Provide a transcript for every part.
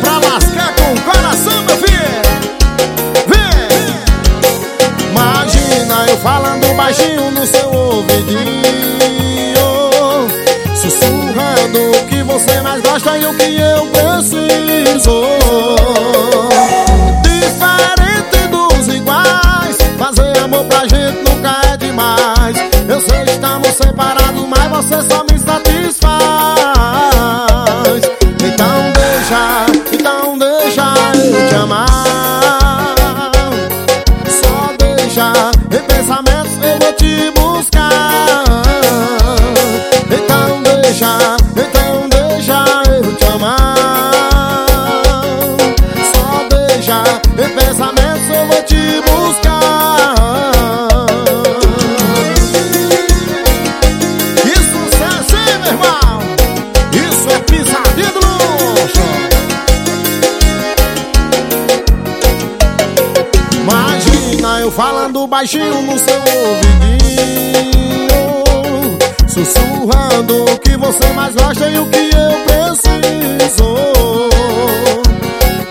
Pra lascar com o coração, meu filho. Vem. Imagina eu falando baixinho no seu ouvidinho Sussurrando o que você mais gosta e o que eu preciso. Diferente dos iguais Fazer amor pra gente nunca é demais. Eu sei que estamos separados, mas você só me satisfaz. Deixa, em pensamentos eu vou te buscar falando baixinho no seu ouvidinho Sussurrando o que você mais gosta e o que eu preciso.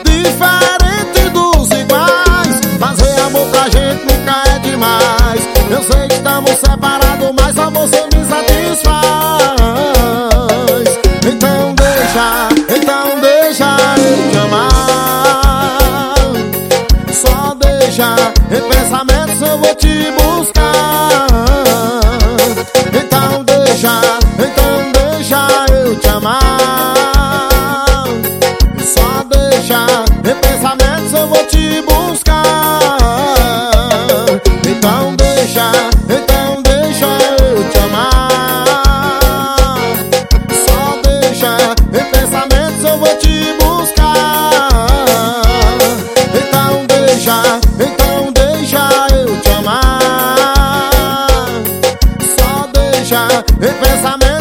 Diferente dos iguais Fazer amor pra gente nunca é demais. Eu sei que estamos separados, mas só você beijar Em pensamentos eu vou te buscar. beijar em pensamento.